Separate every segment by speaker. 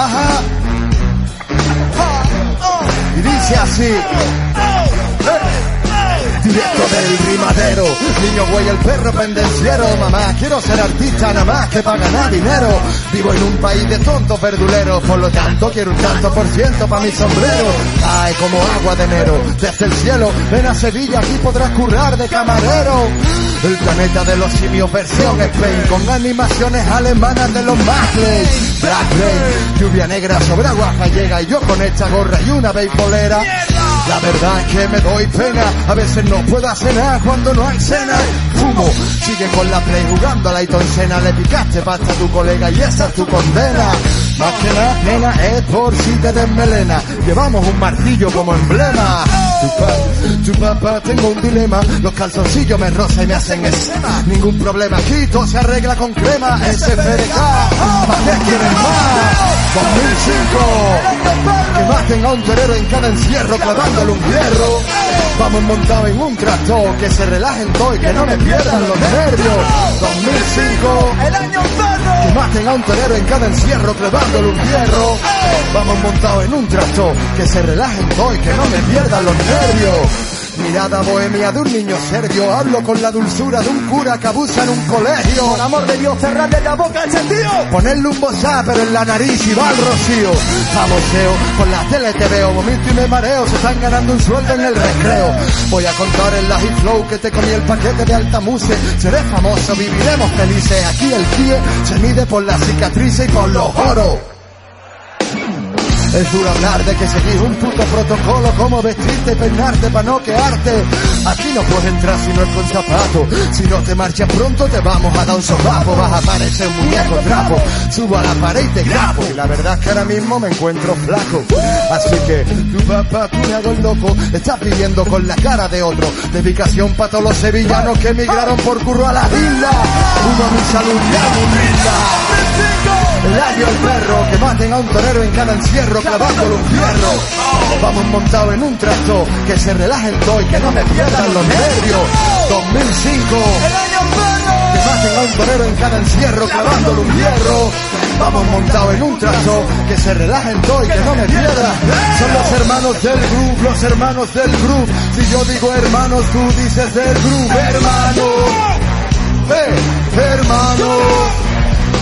Speaker 1: Ajá. Y dice así. Del rimadero, niño güey el perro pendenciero, mamá, quiero ser artista nada más que para ganar dinero. Vivo en un país de tontos verduleros, por lo tanto quiero un tanto por ciento para mi sombrero. Cae como agua de enero, desde el cielo, ven a Sevilla, aquí podrás currar de camarero. El planeta de los simios versión Spain, con animaciones alemanas de los Macleys. Black lluvia negra sobre agua llega y yo con esta gorra y una beisbolera. La verdad es que me doy pena, a veces no puedo nada cuando no hay cena. Fumo, sigue con la play jugando a la Sena, le picaste pasta a tu colega y esa es tu condena. Más que nada, nena, es por si te desmelena. Llevamos un martillo como emblema. Tu, tu papá, tengo un dilema. Los calzoncillos me rozan y me hacen escena. Ningún problema, aquí se arregla con crema. SFDK, ¿para qué quieren más? 2005, que maten a un torero en cada encierro clavándole un hierro. Vamos montados en un tractor, que se relajen todo y que no me pierdan los nervios. 2005,
Speaker 2: El año.
Speaker 1: Que maten a un torero en cada encierro clavándole un hierro. Vamos montados en un tractor, que se relajen todo y que no me pierdan los nervios. Mirada bohemia de un niño serbio, hablo con la dulzura de un cura que abusa en un colegio.
Speaker 2: Por amor de Dios, cerradle la boca a ese tío.
Speaker 1: Ponerle un bozá pero en la nariz y va al rocío. Famoseo, con la tele te veo, vomito y me mareo, se están ganando un sueldo en el recreo. Voy a contar en la hit flow que te comí el paquete de altamuse. Seré famoso, viviremos felices. Aquí el pie se mide por las cicatrices y por los oros. Es duro hablar de que seguís un puto protocolo como vestirte y peinarte para no quedarte. Aquí no puedes entrar si no es con zapato. Si no te marchas pronto te vamos a dar un sopapo. Vas a parecer un muñeco trapo. Subo a la pared y te grabo. Y la verdad es que ahora mismo me encuentro flaco. Así que tu papá, el loco. Estás viviendo con la cara de otro. Dedicación para todos los sevillanos que emigraron por curro a las islas. Uno a mi salud y a mi vida. El año el perro, que maten a un torero en cada encierro clavándole un fierro. Vamos montados en un tractor, que se relajen todo y que no me pierdan los nervios. 2005,
Speaker 2: El año perro.
Speaker 1: que maten a un torero en cada encierro clavándole un hierro. Vamos montados en un tractor, que se relajen todo y que no me pierdan. Son los hermanos del grupo, los hermanos del grupo. Si yo digo hermanos, tú dices del grupo, hermanos. Eh, hermanos.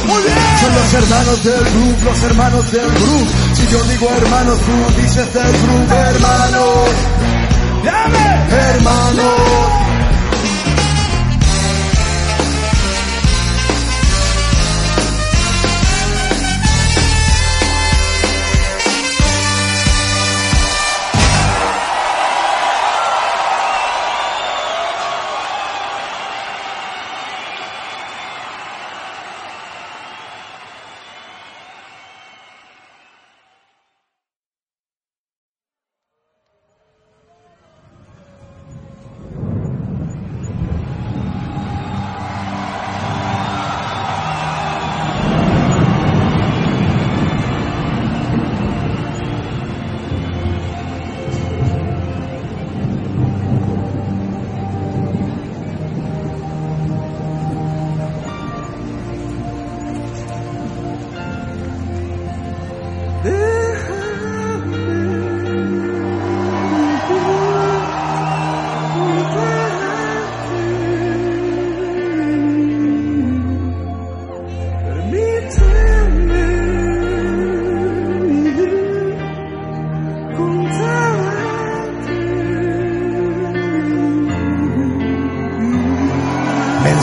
Speaker 2: Muy bien.
Speaker 1: Son los hermanos del grupo, los hermanos del grupo. Si yo digo hermanos, tú dices del grupo, hermanos,
Speaker 2: Llame.
Speaker 1: hermanos.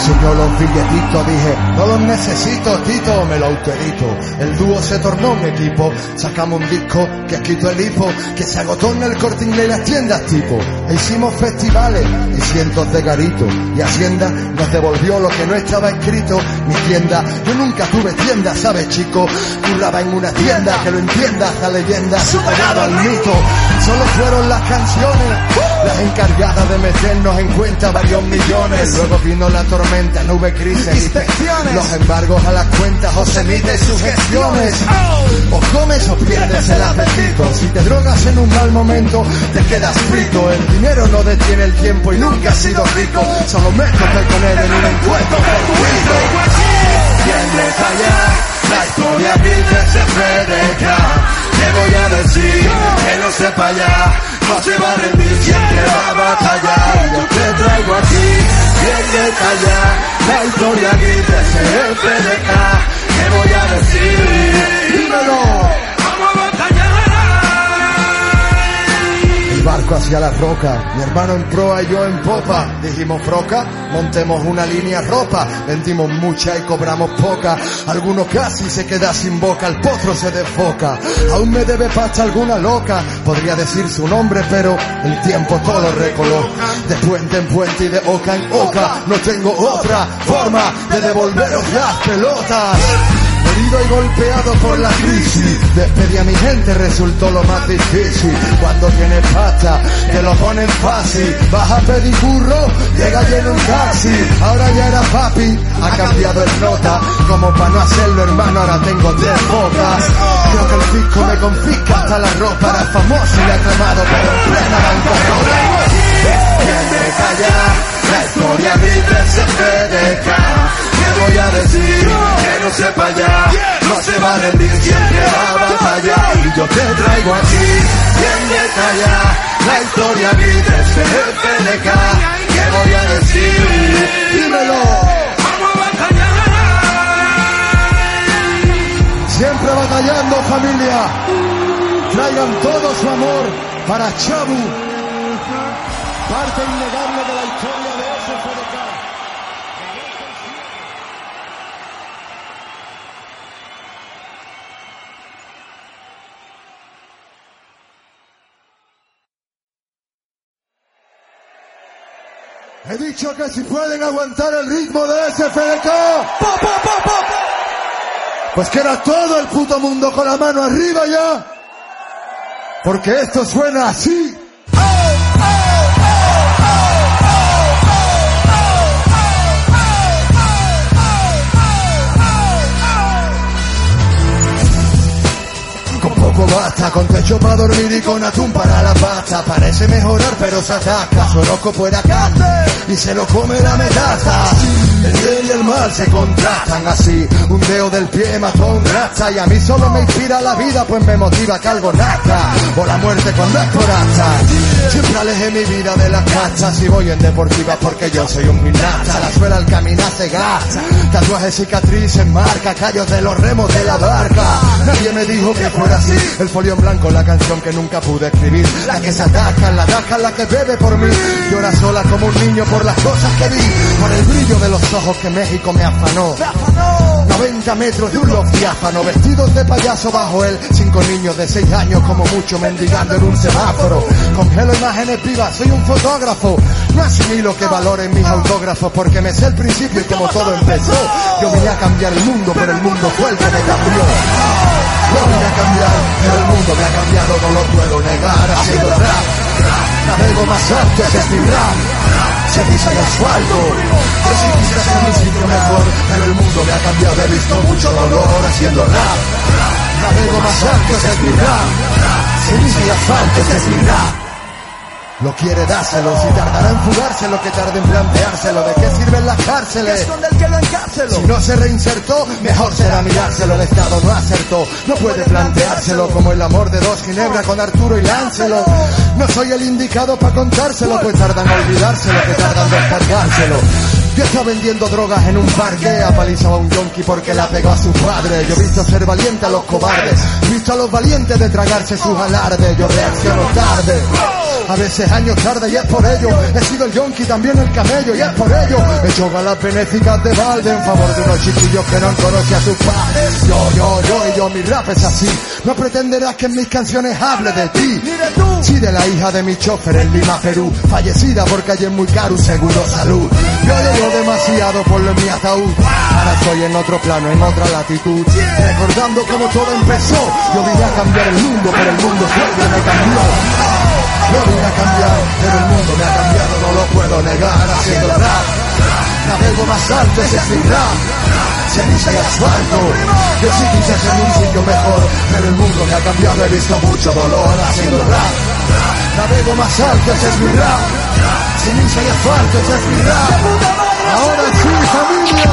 Speaker 1: Enseñó los billetitos, dije, no los necesito, Tito, me lo autoedito. El dúo se tornó un equipo, sacamos un disco que quitó el hipo, que se agotó en el corte inglés y las tiendas tipo. E hicimos festivales y cientos de garitos, y Hacienda nos devolvió lo que no estaba escrito. Mi tienda, yo nunca tuve tienda, ¿sabes chico? Curraba en una tienda, que lo entiendas, la leyenda ha superado al mito. Solo fueron las canciones, las encargadas de meternos en cuenta varios millones. Luego vino la tormenta hubo crisis.
Speaker 2: Inspecciones.
Speaker 1: Los embargos a las cuentas o se emiten sugestiones. O comes o pierdes el apetito. Si te drogas en un mal momento, te quedas frito. El dinero no detiene el tiempo y nunca has sido rico. Solo me toca con él en un encuentro fortuito. ¿Quién detalla la historia mil veces predica? ¿Qué voy a decir? Que no sepa ya. No se va a rendir, siempre va a batallar. Yo te traigo aquí, ¿quién detalla la historia mil veces predica? ¿Qué voy a decir? Dímelo. Barco hacia la roca, mi hermano en proa y yo en popa. Dijimos froca, montemos una línea ropa. Vendimos mucha y cobramos poca. Alguno casi se queda sin boca, el potro se desfoca. Aún me debe pasta alguna loca. Podría decir su nombre, pero el tiempo todo lo recoloca. De puente en puente y de oca en oca. No tengo otra forma de devolveros las pelotas. Herido y golpeado por la crisis. Despedir a mi gente resultó lo más difícil. Cuando tienes pasta, te lo ponen fácil. Vas a pedir burro, llega lleno un taxi. Ahora ya era papi, ha cambiado el nota. Como para no hacerlo hermano, ahora tengo tres bocas Creo que el fisco me confisca hasta la ropa Era famoso y aclamado, pero en plena bancarrota. ¿Quién me calla? La historia veces predica ¿Qué voy a decir? No sepa ya No se va a rendir, siempre va a batallar Y yo te traigo aquí ¿Quién me calla? La historia mil veces predica ¿Qué voy a decir? Dímelo
Speaker 2: Vamos a batallar.
Speaker 1: Siempre batallando familia Traigan todo su amor para Chabu Parte innegable de la historia de SFDK He dicho que si pueden aguantar el ritmo de SFDK,
Speaker 2: po.
Speaker 1: pues que era todo el puto mundo con la mano arriba ya. Porque esto suena así. Basta, con techo para dormir y con atún para la pasta. Parece mejorar, pero se ataca. Su horóscopo era cante y se lo come la metaza. El bien y el mal se contrastan así. Un dedo del pie mató a un. Y a mí solo me inspira la vida, pues me motiva que algo nazca. O la muerte cuando es por. Siempre alejé mi vida de las cachas y voy en deportiva porque yo soy un gimnasta. La suela al caminar se gasta. Tatuajes, cicatrices, marca, callos de los remos de la barca. Nadie me dijo que fuera así. El folio en blanco, la canción que nunca pude escribir. La que se ataca, la ataca, la que bebe por mí. Llora sola como un niño por las cosas que vi. Por el brillo de los ojos que México me afanó. 90 metros de un diáfano, vestidos de payaso bajo él. Cinco niños de 6 años, como mucho, mendigando en un semáforo. Congelo imágenes vivas, soy un fotógrafo. No asimilo que valoren mis autógrafos porque me sé el principio y como todo empezó. Yo vine a cambiar el mundo, pero el mundo fue el que me cambió. Yo vine a cambiar, pero el mundo me ha cambiado, no lo puedo negar. Haciendo rap, navego más alto, es mi rap. Se pisa el asfalto, yo sí quisiera ser mi sitio mejor, pero el mundo me ha cambiado, he visto mucho dolor haciendo rap. Navego más alto, es mi rap. Se pisa el asfalto, es mi. Lo quiere dárselo, si tardará en fugárselo, que tarde en planteárselo. ¿De qué sirven las cárceles?
Speaker 2: El que lo.
Speaker 1: Si no se reinsertó, mejor será mirárselo. El Estado no acertó, no puede planteárselo como el amor de dos Ginebra con Arturo y Láncelo. No soy el indicado para contárselo, pues tardan en olvidárselo, que tardan en descargárselo. Yo estaba vendiendo drogas en un parque, apalizaba a un yonki porque la pegó a su padre. Yo he visto ser valiente a los cobardes, he visto a los valientes de tragarse sus alardes. Yo reacciono tarde, a veces años tarde y es por ello. He sido el yonki, también el camello y es por ello. He hecho galas benéficas de balde en favor de unos chiquillos que no conocen a sus padres. Yo, yo, yo y yo, mi rap es así. No pretenderás que en mis canciones hable de ti.
Speaker 2: Ni de tú.
Speaker 1: Sí, de la hija de mi chofer en Lima, Perú, fallecida porque allí es muy caro seguro salud. Yo llevo demasiado por lo mi ataúd. Ahora estoy en otro plano, en otra latitud. Recordando cómo todo empezó. Yo vine a cambiar el mundo, pero el mundo que me cambió. Yo vine a cambiar, pero el mundo me ha cambiado, no lo puedo negar. Haciendo rap, Navego más alto, ese es mi rap. Ceniza y asfalto. Yo sí quise ser un sitio mejor, pero el mundo me ha cambiado, he visto mucho dolor haciendo rap. Navego más alto, ese es mi rap. Ceniza y asfalto, ese es mi rap. Ahora sí, familia.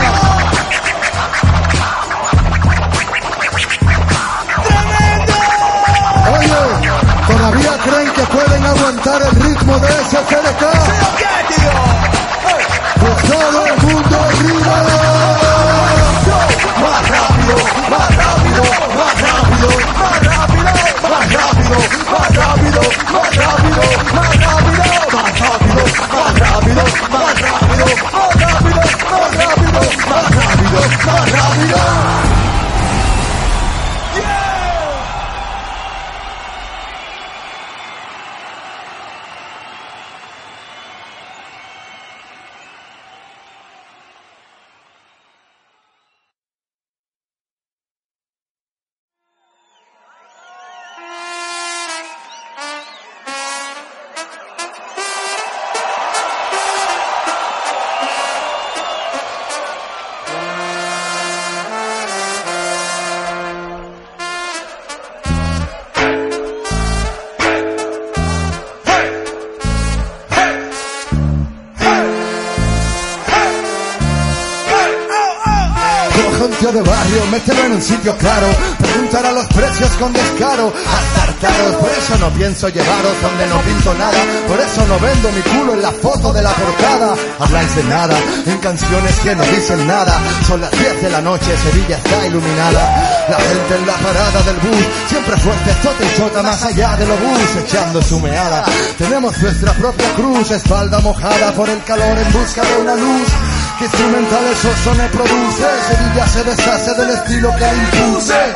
Speaker 1: Oye, ¿todavía creen que pueden aguantar el ritmo de ese CDK? Pues todo el mundo arriba. Más rápido, más rápido, más rápido, rápido, más rápido, más rápido, más rápido, más rápido, más rápido, más rápido, más rápido, más rápido, más rápido. Sitio claro, preguntar a los precios con descaro, estar caros, por eso no pienso llevaros donde no pinto nada, por eso no vendo mi culo en la foto de la portada, habláis de nada, en canciones que no dicen nada, son las 10 de la noche, Sevilla está iluminada, la gente en la parada del bus, siempre fuerte, chota y chota más allá de los bus, echando su meada, tenemos nuestra propia cruz, espalda mojada por el calor en busca de una luz, que instrumentales Sosone produce. Sevilla se deshace del estilo que impuse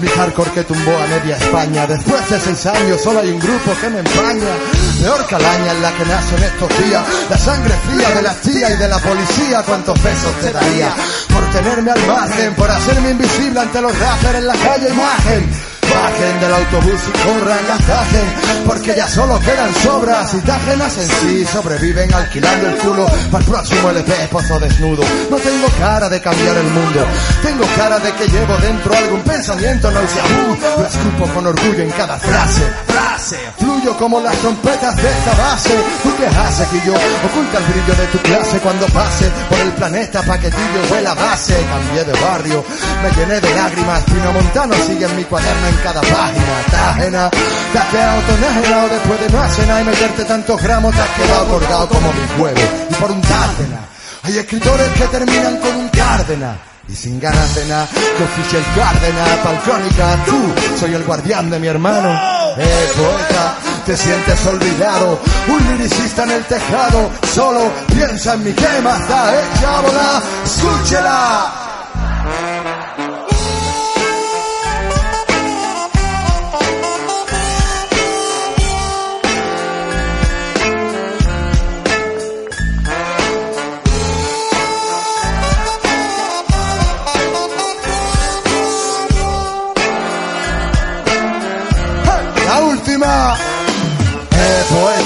Speaker 1: Mi hardcore que tumbó a media España. Después de seis años solo hay un grupo que me empaña. Peor calaña en la que nace en estos días. La sangre fría de la tía y de la policía ¿Cuántos pesos te daría? Por tenerme al margen Por hacerme invisible ante los rappers en la calle imagen Bajen del autobús y corran y atajen Porque ya solo quedan sobras y tágenas en sí Sobreviven alquilando el culo Para el próximo LP pozo desnudo. No tengo cara de cambiar el mundo Tengo cara de que llevo dentro algún pensamiento nauseabundo. Lo escupo con orgullo en cada frase Frase. Fluyo como las trompetas de esta base. ¿Tú qué haces, yo Oculta el brillo de tu clase cuando pase Por el planeta paquetillo vuela base. Cambié de barrio, me llené de lágrimas. Pino Montano sigue en mi cuaderno cada página Tajena, te has quedado tonajena O después de no hacer nada y meterte tantos gramos Te has quedado colgado como mi huevo Y por un Tártena Hay escritores que terminan con un Cárdena. Y sin ganas de nada, que oficia el Cárdenas, pa'l crónica, tú, soy el guardián de mi hermano. Eh, poeta, te sientes olvidado, un liricista en el tejado, solo piensa en mi quema, está hecha a volar, escúchela.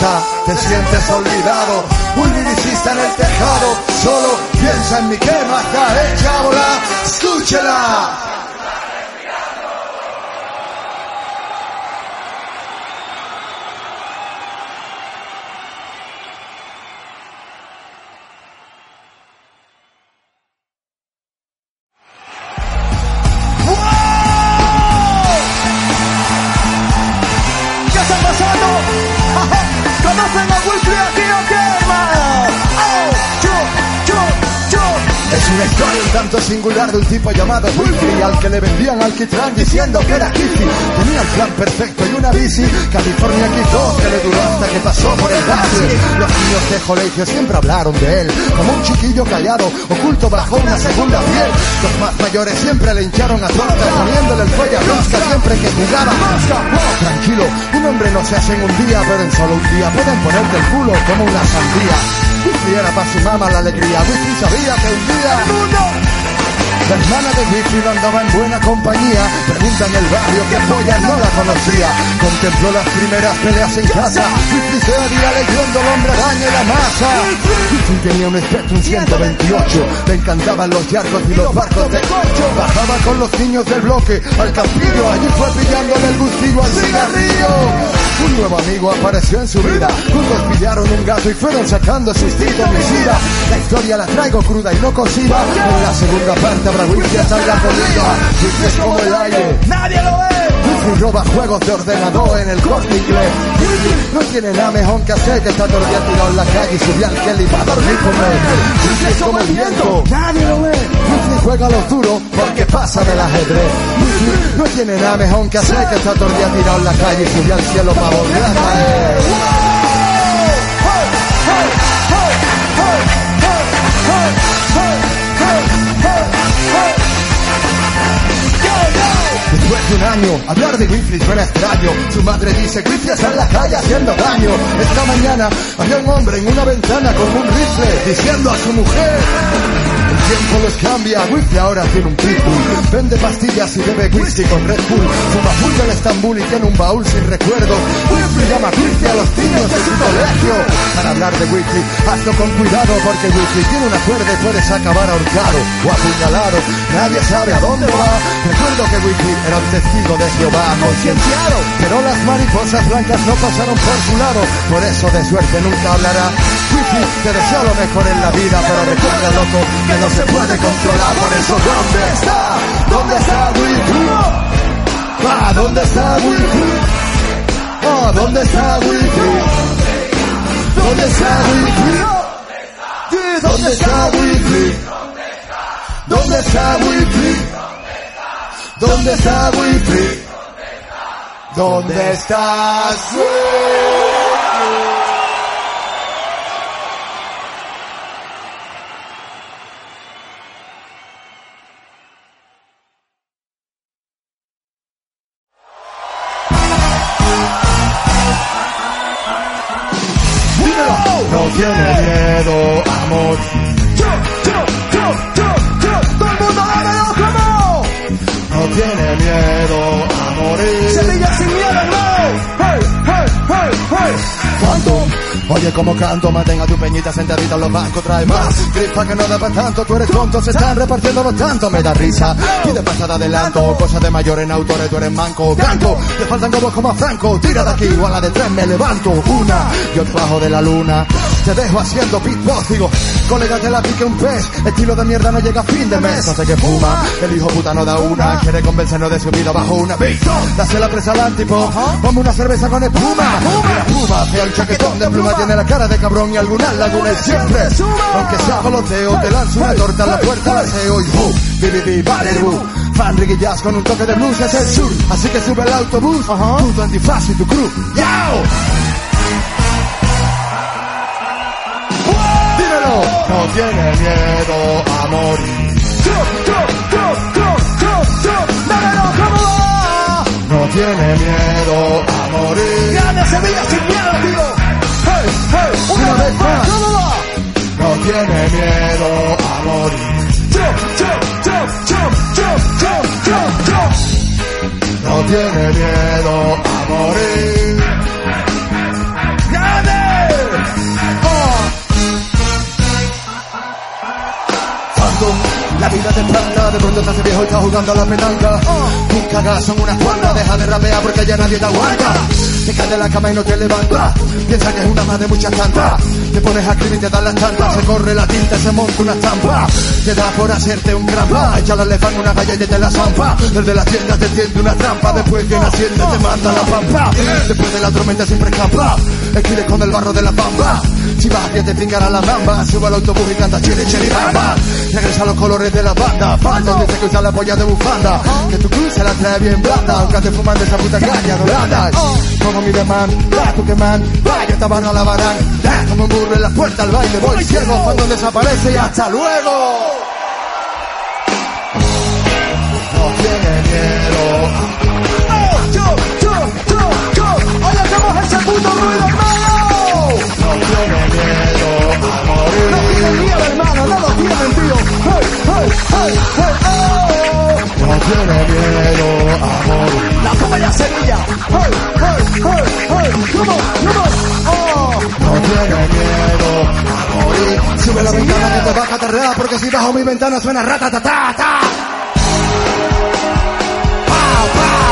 Speaker 1: Te sientes olvidado. Un liricista en el tejado. Solo piensa en mi quema, está hecha a volar. Escúchela. Singular de un tipo llamado Wilfrey al que le vendían alquitrán diciendo que era hippie. Tenía el plan perfecto y una bici, California quitó que le duró hasta que pasó por el base. Los niños de colegio siempre hablaron de él, como un chiquillo callado, oculto bajo una segunda piel. Los más mayores siempre le hincharon a tortas, poniéndole el cuello a rosca siempre que jugaba. Tranquilo, un hombre no se hace en un día, pero en solo un día pueden ponerte el culo como una sandía. Wifi era para su mamá la alegría, Wifi sabía que un día Hermana de no andaba en buena compañía. Pregunta en el barrio que polla no la conocía. Contempló las primeras peleas en casa. Whitney se había leyendo el hombre araña y la masa. Whitney tenía un Spectrum 128. Le encantaban los yarcos y los barcos de corcho. Bajaba con los niños del bloque al campillo. Allí fue pillándole el gustillo al cigarrillo. Un nuevo amigo apareció en su vida. Juntos pillaron un gato y fueron sacando sustitos homicida. La historia la traigo cruda y no cocida. En la segunda parte habrá Wilkie hasta en la comida. Wilkie es como el aire.
Speaker 2: Nadie lo ve.
Speaker 1: Wilkie roba juegos de ordenador en el corte inglés. No tiene nada mejor que hacer que estar todo el día tirado en la calle y subir al Kelly para dormir con él. Wilkie es como el viento.
Speaker 2: Nadie lo ve.
Speaker 1: Wilkie juega a los duros porque pasa del ajedrez. No tiene nada mejor que hacer que estar todo el día tirado en la calle y subir al cielo para volver a caer. Hablar de Griffith suena extraño. Su madre dice, Griffith está en la calle haciendo daño. Esta mañana había un hombre en una ventana con un rifle diciendo a su mujer. Tiempo los cambia, Griffith ahora tiene un pitbull. Vende pastillas y bebe whisky con Red Bull. Fuma full en Estambul y tiene un baúl sin recuerdos. Griffith llama Griffith a los niños de su colegio. Para hablar de Griffith, hazlo con cuidado porque Griffith tiene una cuerda y puedes acabar ahorcado o apuñalado. Nadie sabe a dónde va. Recuerdo que Griffith era un testigo de Jehová concienciado. Pero las mariposas blancas no pasaron por su lado. Por eso de suerte nunca hablará. Griffith te deseo lo mejor en la vida, pero recuerda, loco, que no se puede controlar. Por eso, ¿dónde está? ¿Dónde está Griffith? Ah, ¿dónde está Griffith? Ah, ¿dónde está Griffith? ¿Dónde está Griffith? ¿Dónde está Griffith? ¿Dónde está Griffith? ¿Dónde está Griffith? ¿Dónde estás? No tiene miedo, amor.
Speaker 2: Yo, yo, yo, yo, yo. Todo el mundo dámelo como.
Speaker 1: No tiene miedo a morir.
Speaker 2: Semillas sin miedo, no. Hey, hey, hey, hey.
Speaker 1: ¿Cuánto? Oye, como canto, mantenga tu peñita sentadita en los bancos, trae más. Gripa que no da para tanto, tú eres tonto, se están repartiendo los tantos, me da risa. Y de pasada adelanto, cosas de mayor en autores, tú eres manco, blanco. Te faltan gobos como a Franco, tira de aquí o a la de tres me levanto. Una, yo bajo de la luna, te dejo haciendo beatbox, digo, colega te la pique un pez, estilo de mierda no llega a fin de mes. No sé qué fuma, el hijo puta no da una, quiere convencernos de su vida bajo una beat. Dase la presa al antipo, ponme una cerveza con espuma. El chaquetón de pluma, tiene la cara de cabrón y algunas lagunas siempre. Aunque sea goloteo, te lanzo una torta a la puerta, la aseo y bu, bi bi bi, vale bu. Fan jazz con un toque de blues es el sur, así que sube el autobús, puto antifaz y tu crew. ¡Yao! Dímelo, no tiene miedo a morir. Tiene miedo a morir.
Speaker 2: Grande semillas sin miedo, tío. Hey, hey. Una vez más. ¿Cómo va?
Speaker 1: No tiene miedo a morir.
Speaker 2: Yo, yo, yo, yo, yo, yo, yo, yo.
Speaker 1: No tiene miedo a morir. La vida te planta, de pronto te hace viejo y estás jugando a la petanca. Tus cagas son unas cuantas, deja de rapear porque ya nadie te aguanta. Te caes de la cama y no te levantas, piensa que es una más de muchas tantas. Te pones a escribir y te dan las tantas, se corre la tinta, se monta una estampa. Te da por hacerte un grampa, echarle fan una valla y te la zampa. Desde la tienda te tiende una trampa, después viene Hacienda te manda la pampa. Después de la tormenta siempre escapa, escribes con el barro de la pampa. Si vas a pie te pingará la mamba, sube al autobús y canta chile, chile, bamba. Regresa los colores de la banda, Phantom dice que usa la polla de bufanda. Que tu cruz se la trae bien blanda, aunque te fuman de esa puta caña dorada. Como mi demán, da tu que man, vaya tabarra la varán. Da como un burro en la puerta al baile, voy ciego cuando desaparece y hasta luego.
Speaker 2: Ese puto ruido.
Speaker 1: No tiene miedo a
Speaker 2: No
Speaker 1: morir.
Speaker 2: tienen miedo, hermano. No lo tienen, tío. Hey.
Speaker 1: tiene miedo, amor.
Speaker 2: La toma ya Sevilla. ¡Hey. ¡Oh!
Speaker 1: No tiene miedo a morir. Sube la ventana que te va a catarrear porque si bajo mi ventana suena rata ta ta ta. Pau, pau,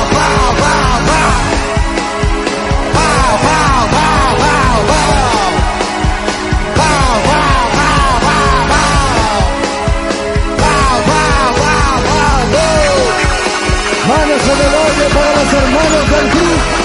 Speaker 2: para los hermanos del club.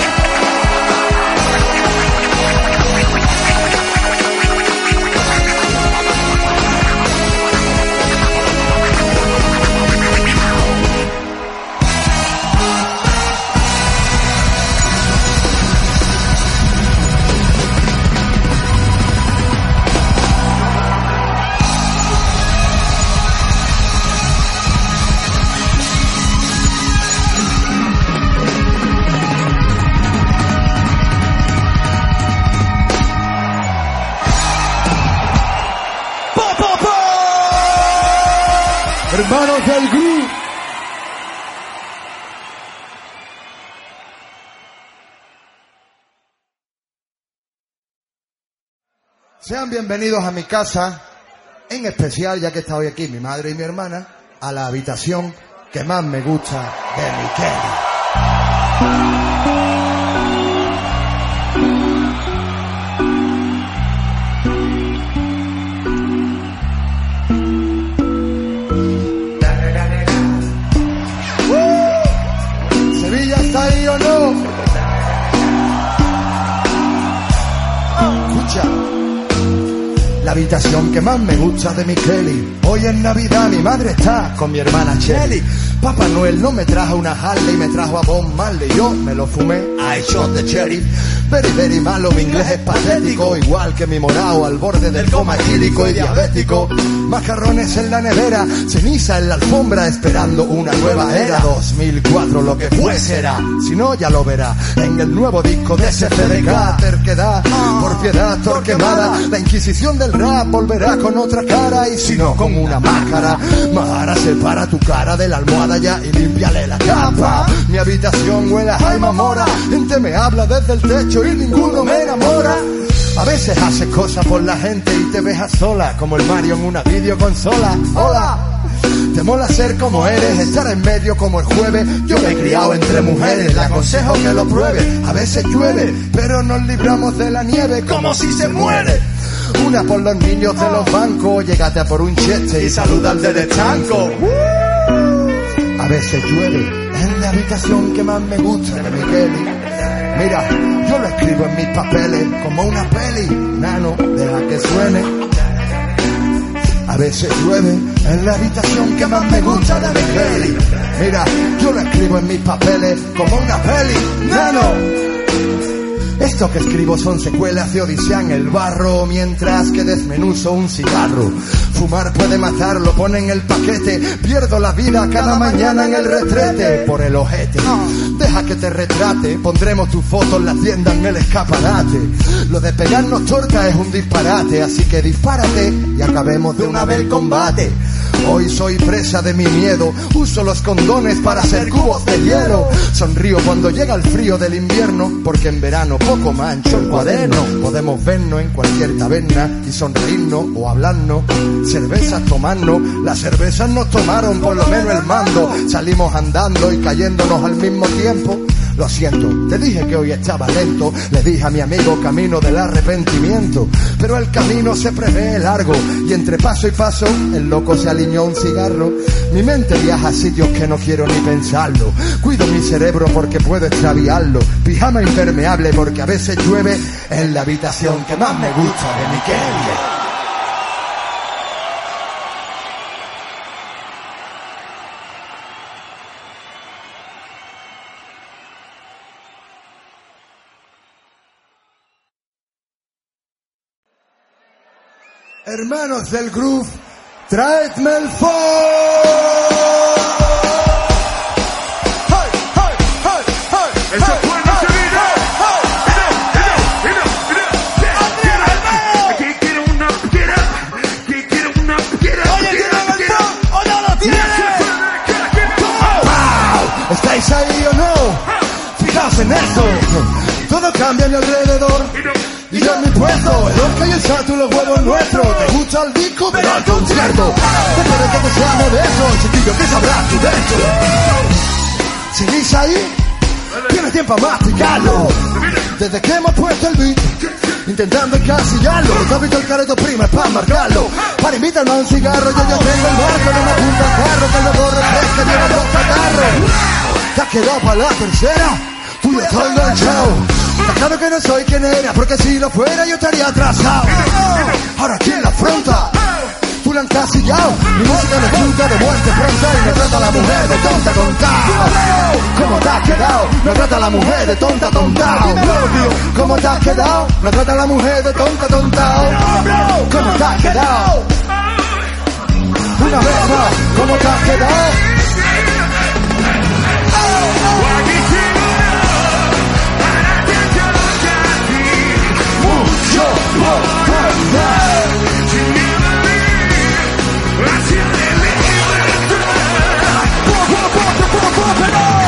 Speaker 1: Bienvenidos a mi casa, en especial, ya que está hoy aquí mi madre y mi hermana, a la habitación que más me gusta de mi Kelly. La habitación que más me gusta de mi Kelly. Hoy en Navidad mi madre está con mi hermana Shelly. Papá Noel no me trajo una Harley, me trajo a Bob Marley. Yo me lo fumé a shot de cherry. Very, very malo, mi inglés es patético. Igual que mi morao al borde del coma etílico y diabético. Macarrones en la nevera, ceniza en la alfombra, esperando una nueva era. 2004, lo que fue será. Si no, ya lo verá. En el nuevo disco de SCDK, terquedad, por piedad, torquemada. La inquisición del rap volverá con otra cara. Y si no, con una máscara. Mara, separa tu cara de la almohada y límpiale la capa. Mi habitación huele a Jaime Mora. Gente me habla desde el techo y ninguno me enamora. A veces haces cosas por la gente y te ves a sola, como el Mario en una videoconsola. Hola. Te mola ser como eres, estar en medio como el jueves. Yo me he criado entre mujeres, le aconsejo que lo pruebe. A veces llueve, pero nos libramos de la nieve como si se muere. Una por los niños de los bancos, llégate a por un cheste y saluda al del estanco. A veces llueve en la habitación que más me gusta de mi Kelly. Mira, yo lo escribo en mis papeles como una peli. Nano, deja que suene. A veces llueve en la habitación que más me gusta de mi Kelly. Mira, yo lo escribo en mis papeles como una peli. Nano. Esto que escribo son secuelas de Odisea en el barro, mientras que desmenuzo un cigarro. Fumar puede matar, lo pone en el paquete. Pierdo la vida cada mañana en el retrete por el ojete. Deja que te retrate, pondremos tu foto en la tienda en el escaparate. Lo de pegarnos torta es un disparate, así que dispárate y acabemos de una vez el combate. Hoy soy presa de mi miedo, uso los condones para hacer cubos de hielo. Sonrío cuando llega el frío del invierno, porque en verano poco mancho el cuaderno. Podemos vernos en cualquier taberna y sonreírnos o hablarnos. Cervezas tomarnos, las cervezas nos tomaron por lo menos el mando. Salimos andando y cayéndonos al mismo tiempo. Lo siento, te dije que hoy estaba lento, le dije a mi amigo camino del arrepentimiento, pero el camino se prevé largo y entre paso y paso el loco se aliñó un cigarro. Mi mente viaja a sitios que no quiero ni pensarlo, cuido mi cerebro porque puedo extraviarlo, pijama impermeable porque a veces llueve en la habitación que más me gusta de mi Kelly. Hermanos del groove, traedme el fuego. ¡Hey, hey, hey, hey!
Speaker 3: Ese
Speaker 1: hey,
Speaker 3: pueblo se
Speaker 1: hey,
Speaker 3: mira.
Speaker 1: hey, hey!
Speaker 3: Aquí quiero una piedra, aquí quiero una piedra.
Speaker 2: Oye, ¿tienen el pop o no lo tienen?
Speaker 1: ahí o no? Fijaos en eso. Todo cambia a mi alrededor. Y yo en mi puesto, el orca y el salto y los huevos nuestros. Te gusta el disco, pero al concierto. Después de que te sea modesto, chiquillo, ¿qué sabrás tú de esto? ¿Seguís ahí? Tienes tiempo a masticarlo. Desde que hemos puesto el beat, intentando encasillarlo. Te has visto el careto prima, para marcarlo. Para invitarme a un cigarro, yo ya tengo el barco, no me apunta al carro, que luego refresca, lleva dos catarros. ¿Te has quedado para la tercera? Tú ya estás enganchado. Está claro que no soy quien era, porque si lo fuera yo estaría atrasado. Ahora quién la afronta. Tú la han casillado, mi música me junta de muerte pronta y me trata la mujer de tonta tonta. ¿Cómo te has quedado? Me trata la mujer de tonta tonta. ¿Cómo te has quedado? Me trata la mujer de tonta tonta. ¿Cómo te has quedado? Una vez más, ¿cómo te has quedado? Mucho
Speaker 2: ¿Qué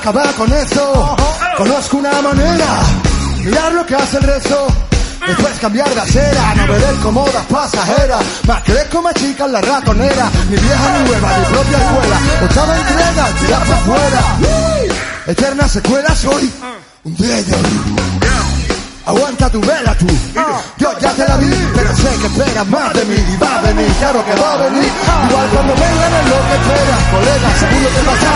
Speaker 1: acabar con eso. Conozco una manera, mirar lo que hace el resto. Después cambiar de acera, no beber cómodas pasajeras. Más crezco, más chica en la ratonera. Ni vieja ni nueva, ni propia escuela. Octava entrega, tirar para afuera. Eterna secuela soy un de Aguanta tu vela tú. Yo ya te la vi, pero sé que esperas más de mí. Y va a venir, claro que va a venir. Igual cuando vengan es lo que esperas, colega. Seguro que pasa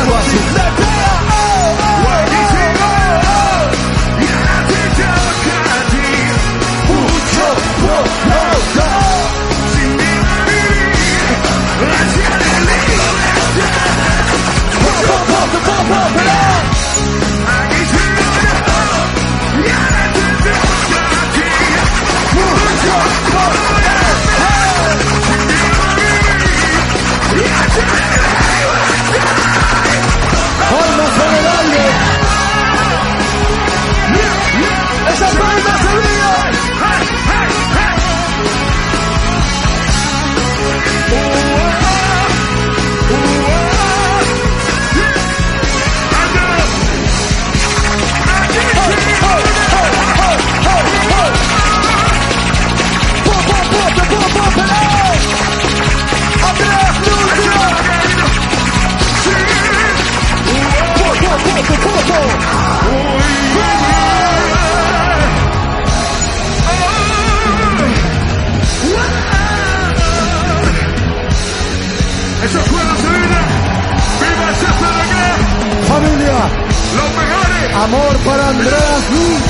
Speaker 1: amor para Andreas Luz.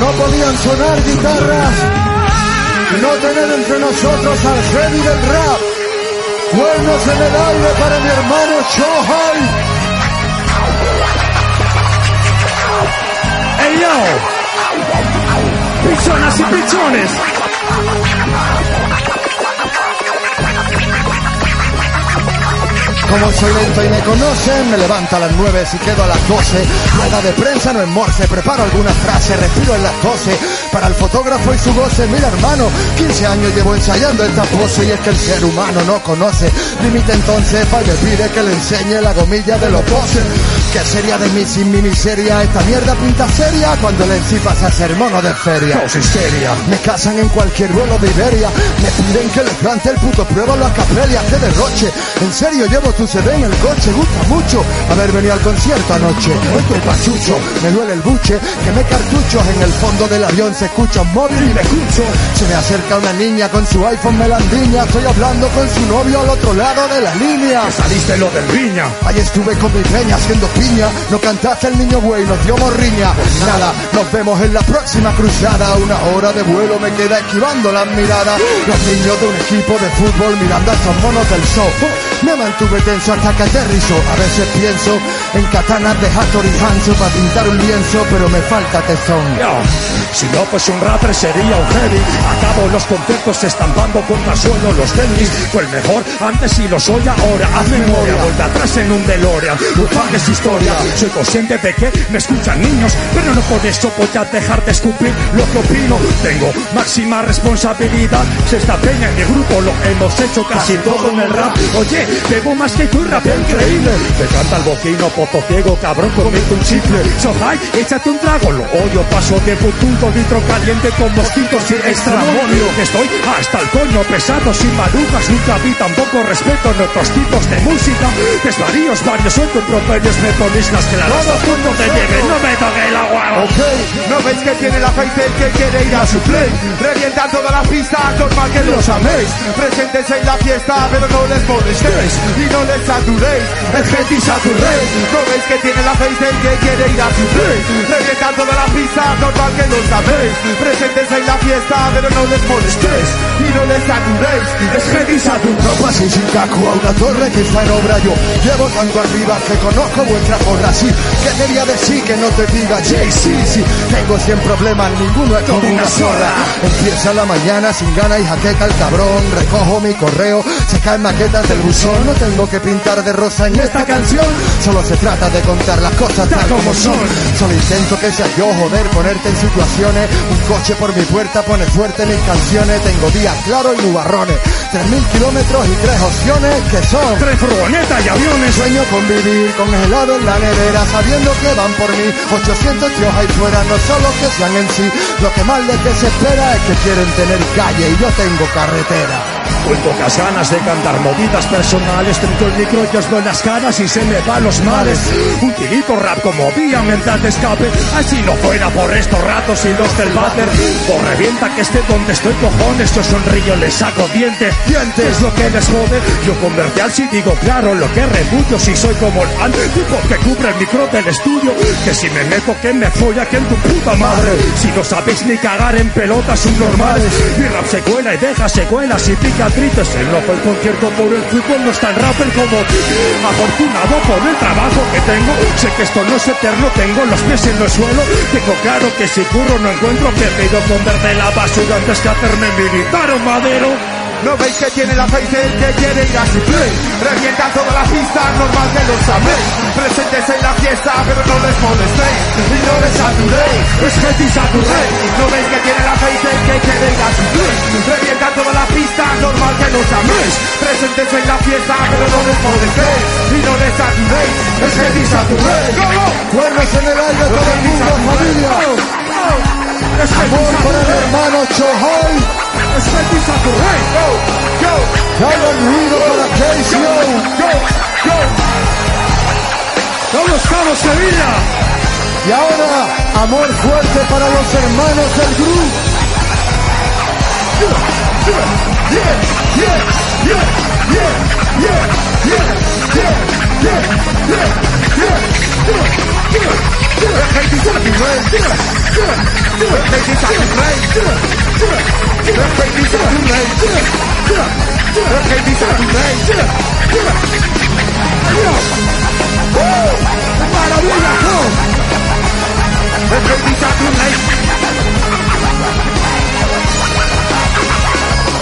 Speaker 1: No podían sonar guitarras no tener entre nosotros al heavy del rap. Cuernos en el aire para mi hermano Shohai.
Speaker 2: ¡Ey, yo! ¡Pichonas y pichones!
Speaker 1: Como soy lento y me conocen, me levanto a las 9 y quedo a las 12. Rueda de prensa no en morse, preparo alguna frase, respiro en las 12. Para el fotógrafo y su goce, mira hermano, 15 años llevo ensayando esta pose y es que el ser humano no conoce límite entonces, pa' me pide que le enseñe la gomilla de los poses. ¿Qué sería de mí sin mi miseria? Esta mierda pinta seria cuando le encipas a ser mono de feria. histeria. Me casan en cualquier vuelo de Iberia. Me piden que les plante el puto prueba las capelias. ¡Qué derroche! En serio, llevo tu CD en el coche. Gusta mucho haber venido al concierto anoche. Hoy estoy pachucho, me duele el buche. Quemé cartuchos en el fondo del avión. Se escucha un móvil y me escucho. Se me acerca una niña con su iPhone melandiña. Estoy hablando con su novio al otro lado de la línea.
Speaker 3: Saliste lo del viña.
Speaker 1: Ahí estuve con mi peña haciendo piña. No cantaste el niño güey, nos dio morriña. Nada, nos vemos en la próxima cruzada. Una hora de vuelo me queda esquivando las miradas. Los niños de un equipo de fútbol mirando a estos monos del show. Me mantuve tenso hasta que aterrizo. A veces pienso en katanas de Hattori Hanzo para pintar un lienzo, pero me falta tesón.
Speaker 4: Si no fuese un rapper sería un heavy. Acabo los conceptos estampando contra el suelo los tenis. Fue el mejor antes y lo soy ahora. Haz memoria, vuelta atrás en un DeLorean. Buffag es historia. Soy consciente de que me escuchan niños, pero no por eso voy a dejar de escupir lo que opino. Tengo máxima responsabilidad. Se está peña en mi grupo, lo hemos hecho casi todo en el rap. Oye, bebo más que tú, rap increíble. Me canta el boquino, poto ciego, cabrón, comete un chicle. So high, échate un trago, lo odio, paso de putunto, litro caliente con mosquitos y extramonio. Estoy hasta el coño, pesado, sin marujas, nunca vi tampoco respeto en otros tipos de música. Desvaríos, varios, soy improperios, me ponéis las claras, a punto de llegue, no me toque el agua.
Speaker 2: Ok, ¿no veis que tiene la aceite el que quiere ir a su play? Revientan toda la pista, normal que los améis. Presentes en la fiesta, pero no les molestéis y no les saturéis. El y saturéis. ¿No veis que tiene la aceite el que quiere ir a su play? Revientan toda la pista, normal que los améis. Presentes en la fiesta, pero no les molestéis y no les saturéis. Es gente y saturéis.
Speaker 1: No paséis sin caco a una torre que está en obra yo Llevo tanto arriba que conozco vuestra porra Sí, que quería decir que no te diga Jay, sí, sí Tengo cien problemas, ninguno es como una zorra Empieza la mañana sin ganas y jaqueta el cabrón Recojo mi correo, se caen maquetas del buzón No tengo que pintar de rosa en esta canción. Solo se trata de contar las cosas tal como son. Solo intento que sea yo, joder, ponerte en situaciones. Un coche por mi puerta pone fuerte mis canciones. Tengo días claros y nubarrones. Tres mil kilómetros y tres opciones que son
Speaker 4: Tres furgonetas y aviones.
Speaker 1: Sueño con vivir congelado en la nevera Sabiendo que van por mí. 800 tíos ahí fuera No solo que sean en sí. Lo que más de que se espera es que quieren tener calle Y yo tengo carretera
Speaker 4: Con pocas ganas de cantar movidas personales Trinco el micro y os doy las caras y se me van los males Utilizo rap como vía mental de escape Así no fuera por estos ratos y los del váter. O revienta que esté donde estoy cojones Yo sonrío, les saco Dientes. Es lo que les jode Yo comercial si digo claro lo que repudio Si soy como el tipo que cubre el micro del estudio. Que si me meto que me folla que en tu puta madre. Si no sabéis ni cagar en pelotas subnormales Mi rap se cuela y deja secuelas y cicatrices El ojo el concierto por el fútbol no es tan rapper como tú. Afortunado por el trabajo que tengo Sé que esto no es eterno, tengo los pies en el suelo. Tengo claro que si curro no encuentro Que pido comer de la basura antes que hacerme militar o madero
Speaker 2: ¿No veis que tiene la aceite el que quiere ir a su play? Revienta toda la pista, normal que lo sabéis. Presentes en la fiesta, pero no les molestéis. Y no les saturéis. Es y saturéis. ¿No veis que tiene la aceite el que quiere ir a su play? Revienta toda la pista, normal que lo sabéis. Presentes en la fiesta, pero no les molestéis. Y no les saturéis. Es y saturéis.
Speaker 1: Cuernos en el aire todo el mundo familia Amor por el hermano Chohai
Speaker 2: Es gente y saturéis. Go, go,
Speaker 1: Que hagan ruido para Casey.
Speaker 4: ¿Cómo estamos Sevilla?
Speaker 1: Y ahora, amor fuerte para los hermanos del grupo.
Speaker 2: 这才是下品们，这这这才是下品们，这这这才是下品们，这这这才是下品们，这这。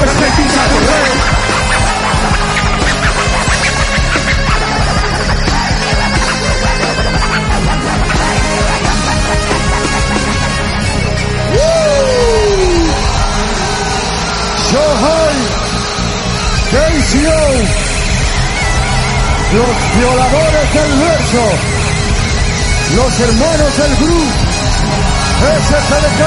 Speaker 2: Let's take these out of the way.
Speaker 1: Shohei, KCO, los violadores del verso, los hermanos del grupo, SFDK.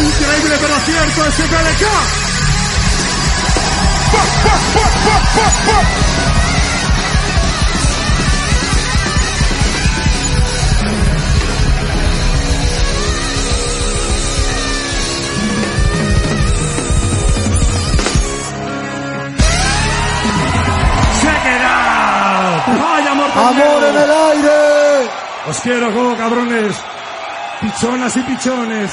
Speaker 3: Increíble pero cierto, SPLK.
Speaker 4: Check it out. ¡Ay, amor!
Speaker 1: Amor en el aire.
Speaker 3: Os quiero como cabrones. Pichonas y pichones.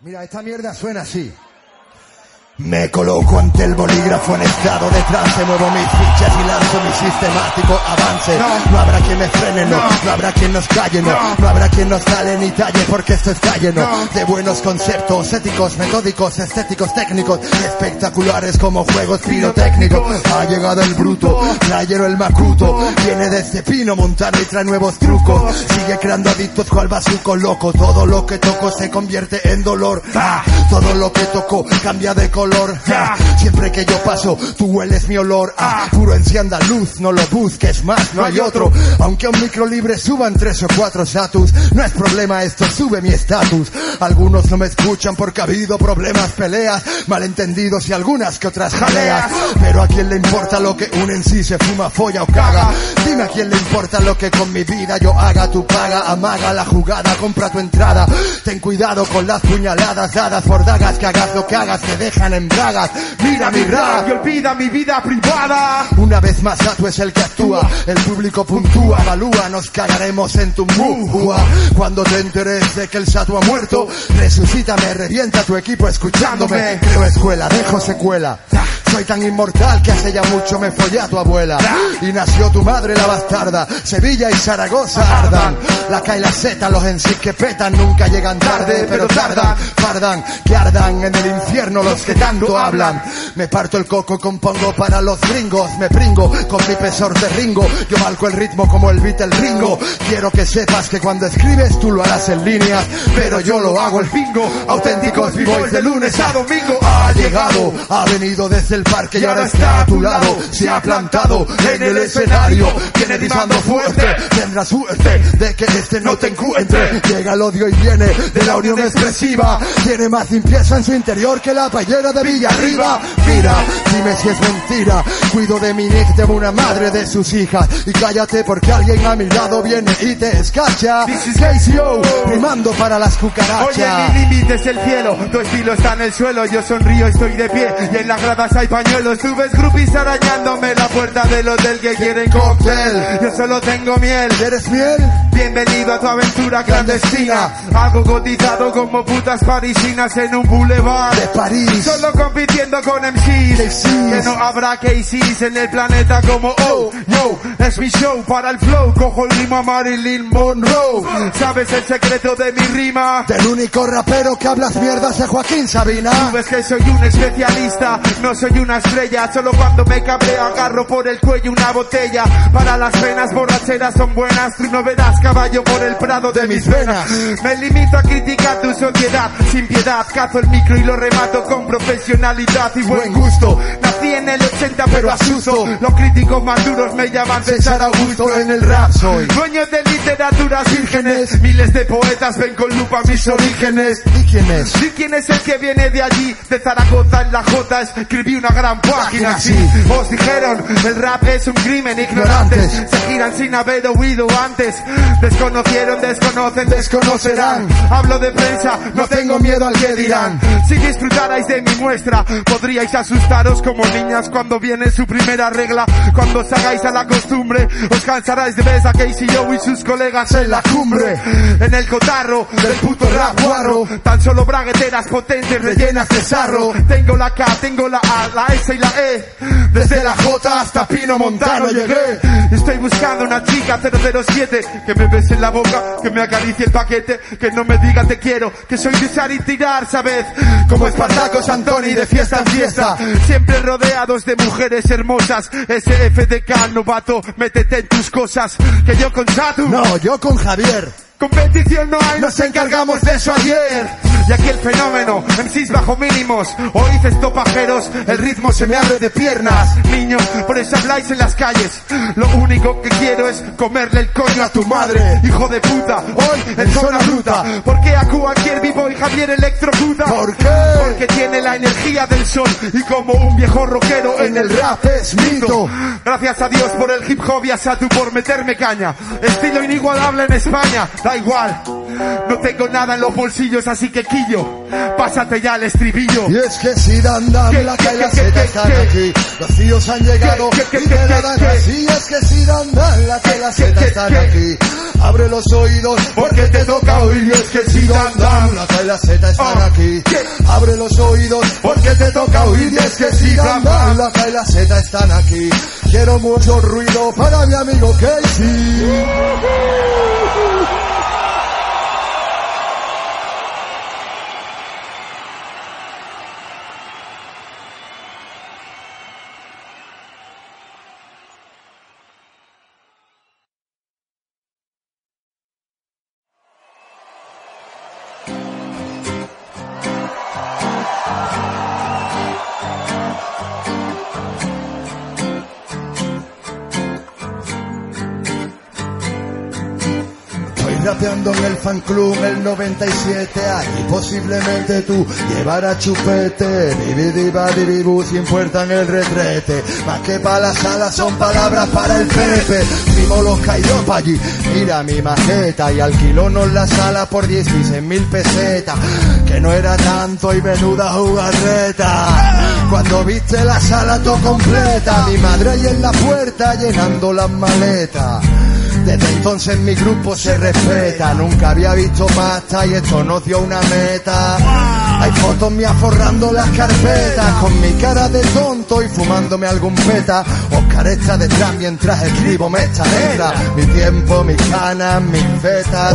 Speaker 1: Mira, esta mierda suena así. Me coloco ante el bolígrafo en estado de trance, muevo mis fichas y lanzo mi sistemático avance. No, habrá quien me frene, no, no, habrá quien nos calle, no, no, habrá quien nos sale ni talle, porque esto está lleno de buenos conceptos, éticos, metódicos, estéticos, técnicos, espectaculares como juegos pirotécnicos. Ha llegado el bruto, playero el macuto, viene de este pino montano y trae nuevos trucos. Sigue creando adictos cual basuco loco, todo lo que toco se convierte en dolor. Ah, todo lo que toco cambia de color. Ah, siempre que yo paso, tú hueles mi olor. Ah, puro encienda luz, no lo busques más, no hay otro. Aunque un micro libre suban tres o cuatro status, no es problema, esto sube mi estatus. Algunos no me escuchan porque ha habido problemas, peleas, malentendidos y algunas que otras jaleas. Pero a quién le importa lo que un en sí se fuma, folla o caga. Dime a quién le importa lo que con mi vida yo haga, tu paga, amaga la jugada, compra tu entrada. Ten cuidado con las puñaladas dadas por dagas que hagas lo que hagas, te dejan en bragas. Mira mi rap
Speaker 2: Y olvida mi vida privada.
Speaker 1: Una vez más, Atu es el que actúa. El público puntúa, evalúa, nos cagaremos en tu mujua. Cuando te enteres de que el Satu ha muerto, resucítame, revienta tu equipo escuchándome. Creo escuela, dejo secuela. Soy tan inmortal que hace ya mucho me follé a tu abuela. Y nació tu madre la bastarda. Sevilla y Zaragoza ardan. La K y la Z, los en sí que petan, nunca llegan tarde, pero tardan, fardan, que ardan en el infierno los que tanto hablan. Me parto el coco, compongo para los gringos, me pringo con mi pesor de ringo. Yo marco el ritmo como el beat el ringo. Quiero que sepas que cuando escribes tú lo harás en líneas, pero yo lo hago el bingo. Auténticos b-boys de lunes a domingo. Ha llegado, ha venido desde el parque y ahora está a tu lado. Se ha plantado en el escenario. Viene rimando fuerte, tendrá suerte de que este no te encuentre. Llega el odio y viene de la unión expresiva. Tiene más limpieza en su interior que la paellera de Villarriba. Mira, dime si es mentira. Cuido de mi nick, de una madre de sus hijas. Y cállate porque alguien a mi lado viene y te escacha. KCO, rimando para las
Speaker 2: Oye,
Speaker 1: cucarachas.
Speaker 2: mi límite es el cielo, tu estilo está en el suelo, yo sonrío, estoy de pie, y en las gradas hay pañuelos, tú ves groupies arañándome la puerta del hotel que quieren cóctel, yo solo tengo miel,
Speaker 1: ¿Eres miel?
Speaker 2: bienvenido a tu aventura clandestina, algo cotizado como putas parisinas en un boulevard,
Speaker 1: De París.
Speaker 2: solo compitiendo con MCs, que no habrá KCs en el planeta como oh, yo, es mi show para el flow, cojo el ritmo a Marilyn Monroe, sabes el secreto de mi rima,
Speaker 1: Del único rapero que hablas mierdas es Joaquín Sabina.
Speaker 2: Tú ves que soy un especialista, no soy una estrella, solo cuando me cabreo agarro por el cuello una botella. Para las penas borracheras son buenas, tú no verás caballo por el prado de mis venas. Me limito a criticar tu sociedad, sin piedad, cazo el micro y lo remato con profesionalidad y buen gusto. Nací en el 80 pero asusto, los críticos más duros me llaman César Augusto en el rap.
Speaker 1: Soy.
Speaker 2: Dueño de literaturas vírgenes, miles de poetas ven con lupa mis orígenes.
Speaker 1: ¿Y quién es?
Speaker 2: ¿Y quién es el que viene de allí? De Zaragoza en la J escribí una gran página así. Os dijeron, el rap es un crimen, ignorantes. Se giran sin haber oído antes. Desconocieron, desconocen, desconocerán. Hablo de prensa, no tengo miedo al que dirán. Si disfrutarais de mi muestra, podríais asustaros como niñas cuando viene su primera regla. Cuando os hagáis a la costumbre, os cansaréis de ver a Casey Joe y sus colegas en la cumbre. En el cotarro del puto rap guarro. Tan solo bragueteras potentes rellenas de sarro. Tengo la K, tengo la A, la S y la E. Desde la J hasta Pino Montano llegué. Estoy buscando una chica 007 que me bese en la boca, que me acaricie el paquete, que no me diga te quiero, que soy de usar y tirar, ¿sabes? Como Espartaco Santoni de fiesta en fiesta. Siempre rodeados de mujeres hermosas. SFDK novato, métete en tus cosas. Que yo con Satu.
Speaker 1: No, yo con Javier.
Speaker 2: Competición no hay, nos encargamos de eso ayer. Y aquí el fenómeno, MCs bajo mínimos. Oíces topajeros, el ritmo se me abre de piernas. Niños, por eso habláis en las calles. Lo único que quiero es comerle el coño a tu madre. Hijo de puta, hoy en zona bruta. ¿Por qué a cualquier vivo y Javier electrocuta?
Speaker 1: ¿Por qué?
Speaker 2: Porque tiene la energía del sol. Y como un viejo rockero en el rap es mito. Gracias a Dios por el hip hop y a Satu por meterme caña. Estilo inigualable en España, da igual. No tengo nada en los bolsillos, así que quillo. Pásate ya al estribillo.
Speaker 1: Y es que si dan dan,
Speaker 2: ¿Qué,
Speaker 1: la y la Z están aquí. Los tíos han llegado
Speaker 2: ¿Qué, qué,
Speaker 1: y te la
Speaker 2: qué,
Speaker 1: dan
Speaker 2: qué?
Speaker 1: así. Es que si dan dan, la y la
Speaker 2: ¿Qué,
Speaker 1: Z están
Speaker 2: qué?
Speaker 1: aquí. Abre los oídos porque te toca oír. Y es que si dan dan, la y la Z están aquí. Abre los oídos porque te toca oír. Y es que si dan dan, la y la Z están aquí. Quiero mucho ruido para mi amigo Casey. Fan club el 97 Allí posiblemente tú llevarás chupete Bibidibadibibu sin puerta en el retrete. Más que para la sala son palabras para el Pepe. Primo los caídos pa' allí. Mira mi majeta Y alquilónos la sala por 16 mil pesetas Que no era tanto y menuda jugarreta. Cuando viste la sala todo completa Mi madre ahí en la puerta llenando las maletas desde entonces mi grupo se respeta, nunca había visto pasta y esto nos dio una meta. Hay fotos mías forrando las carpetas, con mi cara de tonto y fumándome algún peta. Oscar está detrás mientras escribo me esta letra. Mi tiempo, mis canas, mis fetas.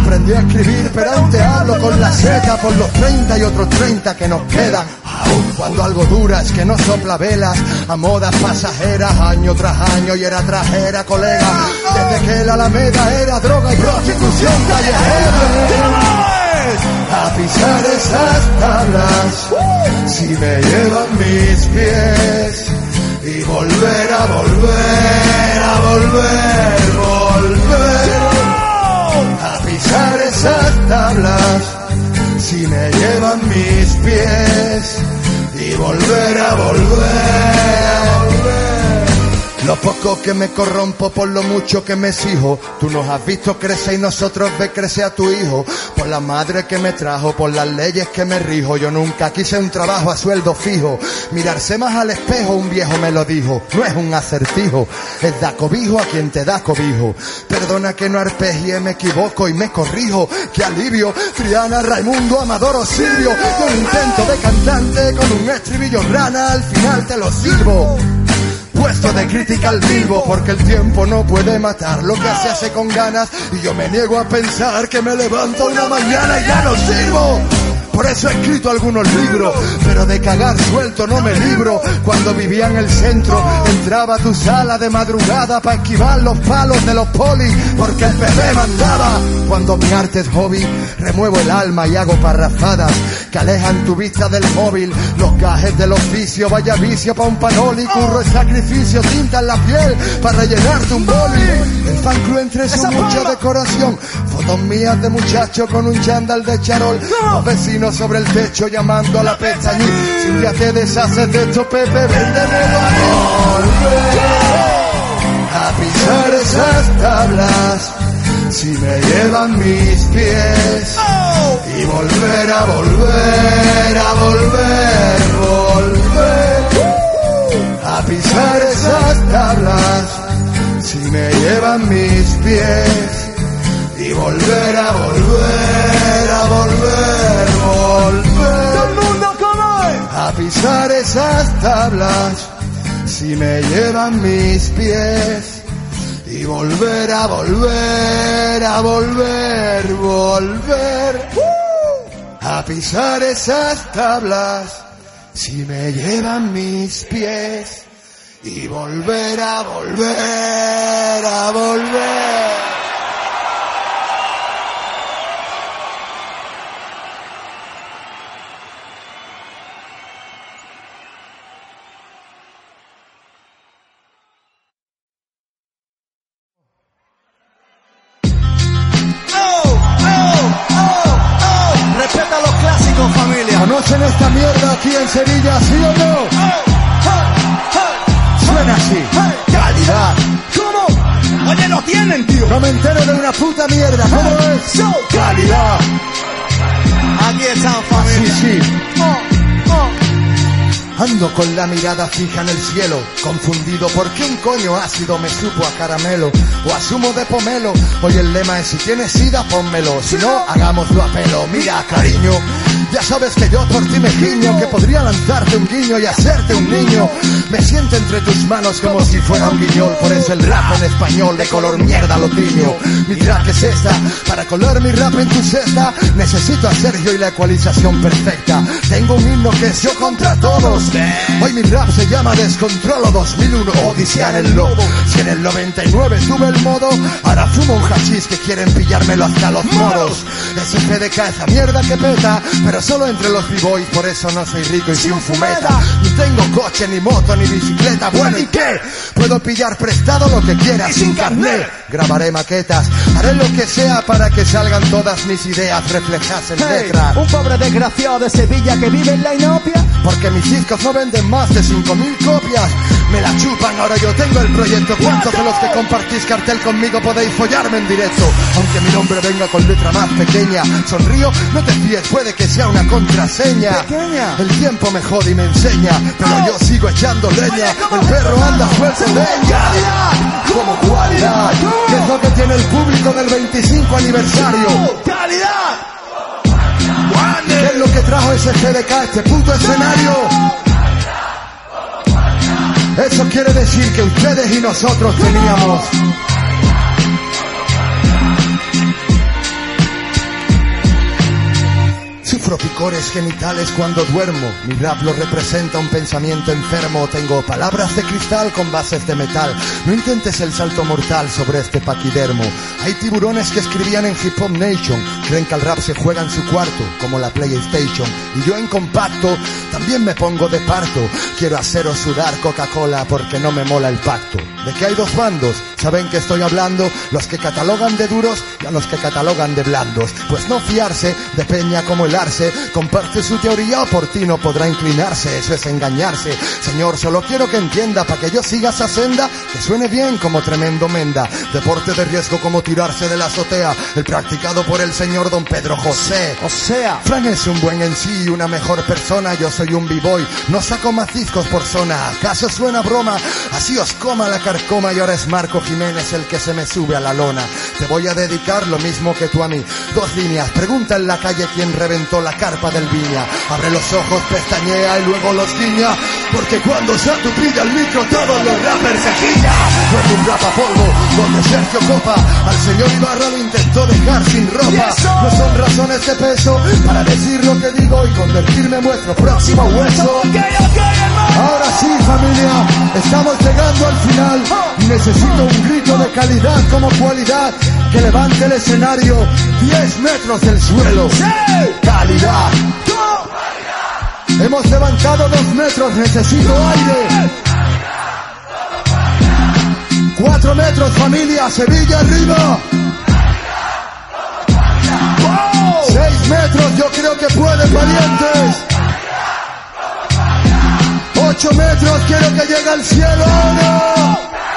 Speaker 1: Aprendí a escribir, pero antes hablo con la seta por los 30 y otros 30 que nos quedan. Cuando algo dura es que no sopla velas a modas pasajeras año tras año y era trajera colega. Desde que la alameda era droga y prostitución callejera. A pisar esas tablas si me llevan mis pies y volver a volver a volver volver. A pisar esas tablas si me llevan mis pies y volver a volver lo poco que me corrompo por lo mucho que me exijo. Tú nos has visto crecer y nosotros ve crecer a tu hijo. Por la madre que me trajo, por las leyes que me rijo. Yo nunca quise un trabajo a sueldo fijo. Mirarse más al espejo, un viejo me lo dijo. No es un acertijo, es da cobijo a quien te da cobijo. Perdona que no arpegie, me equivoco y me corrijo. Qué alivio, Triana, Raimundo, Amador Silvio. Yo intento de cantante con un estribillo rana, al final te lo sirvo puesto de crítica al vivo porque el tiempo no puede matar lo que se hace con ganas y yo me niego a pensar que me levanto una mañana y ya no sirvo. Por eso he escrito algunos libros, pero de cagar suelto no me libro. Cuando vivía en el centro, entraba a tu sala de madrugada para esquivar los palos de los polis, porque el bebé mandaba. Cuando mi arte es hobby, remuevo el alma y hago parrafadas que alejan tu vista del móvil. Los gajes del oficio, vaya vicio pa' un panoli, curro el sacrificio, tinta en la piel para rellenarte un boli. El fan club entre su mucha decoración, fotos mías de muchacho con un chándal de charol, los vecinos sobre el techo llamando a la pestañí. Si un día te deshaces de esto, Pepe, véndemelo a pisar esas tablas si me llevan mis pies. Y volver a volver a volver volver. A pisar esas tablas si me llevan mis pies y volver a volver a volver volver. A pisar esas tablas si me llevan mis pies. Y volver a volver a volver volver. A pisar esas tablas si me llevan mis pies. Y volver a volver a volver puta mierda. ¿Cómo es?
Speaker 2: Show.
Speaker 1: Calidad.
Speaker 5: Aquí están, familia.
Speaker 1: sí.
Speaker 5: Oh, oh.
Speaker 1: Ando con la mirada fija en el cielo, confundido por qué un coño ácido me supo a caramelo o a zumo de pomelo. Hoy el lema es si tienes sida, pónmelo, si no, hagámoslo a pelo. Mira, cariño, ya sabes que yo por ti me giño, que podría lanzarte un guiño y hacerte un niño. Me siento entre tus manos como si fuera un guiñol, por eso el rap en español de color mierda lo tiño. Mi track es esta, para colar mi rap en tu cesta, necesito a Sergio y la ecualización perfecta. Tengo un himno que es yo contra todos. Hoy mi rap se llama Descontrolo 2001, Odisea en el lobo. Si en el 99 tuve el modo, ahora fumo un hachís que quieren pillármelo hasta los moros. Ese PDK, esa mierda que peta, solo entre los b-boys, por eso no soy rico y un fumeta. Ni tengo coche, ni moto, ni bicicleta, bueno, ¿y qué? Puedo pillar prestado lo que quiera, sin carnet. Grabaré maquetas, haré lo que sea para que salgan todas mis ideas reflejadas en
Speaker 5: Hey,
Speaker 1: letras.
Speaker 5: un pobre desgraciado de Sevilla que vive en la inopia.
Speaker 1: Porque mis discos no venden más de 5.000 copias. Me la chupan, ahora yo tengo el proyecto. ¿Cuántos de los que compartís cartel conmigo podéis follarme en directo? Aunque mi nombre venga con letra más pequeña. Sonrío, no te fíes, puede que sea una contraseña.
Speaker 5: Pequeña.
Speaker 1: El tiempo me jode y me enseña, pero yo sigo echando leña. El perro anda suelto leña. Como cualidad, ¿qué es lo que tiene el público del 25 aniversario?
Speaker 2: ¡Calidad!
Speaker 1: ¿Qué es lo que trajo ese CDK a este puto escenario? Eso quiere decir que ustedes y nosotros teníamos Sufro picores genitales cuando duermo. Mi rap lo representa un pensamiento enfermo. Tengo palabras de cristal con bases de metal. No intentes el salto mortal sobre este paquidermo. Hay tiburones que escribían en Hip Hop Nation. Creen que el rap se juega en su cuarto, como la PlayStation. Y yo en compacto también me pongo de parto. Quiero haceros sudar Coca-Cola porque no me mola el pacto. De que hay dos bandos, ¿saben que estoy hablando? Los que catalogan de duros y a los que catalogan de blandos. Pues no fiarse de peña como el arce. Comparte su teoría o por ti no podrá inclinarse. Eso es engañarse. Señor, solo quiero que entienda para que yo siga esa senda que suene bien como tremendo menda. Deporte de riesgo como tirarse de la azotea. El practicado por el señor don Pedro José.
Speaker 5: O sea,
Speaker 1: Fran es un buen en sí y una mejor persona, yo soy un b-boy, no saco más discos por zona, ¿acaso suena broma? Así os coma la carcoma y ahora es Marco Jiménez el que se me sube a la lona. Te voy a dedicar lo mismo que tú a mí. Dos líneas, pregunta en la calle quién reventó la carpa del viña. Abre los ojos, pestañea y luego los guiña, porque cuando se atupilla el micro todos los rappers se guiñan. Es un rap a polvo, donde Sergio Copa al señor Ibarra lo intentó dejar sin ropa. No son razones de peso para decir lo que digo y convertirme en vuestro próximo hueso. Ahora sí, familia, estamos llegando al final Necesito un grito de calidad como cualidad que levante el escenario 10 metros del suelo. Calidad. Hemos levantado dos metros, necesito aire. Cuatro metros, familia, Sevilla arriba. Seis metros, yo creo que puede, parientes. 8 metros quiero que llegue al cielo. No.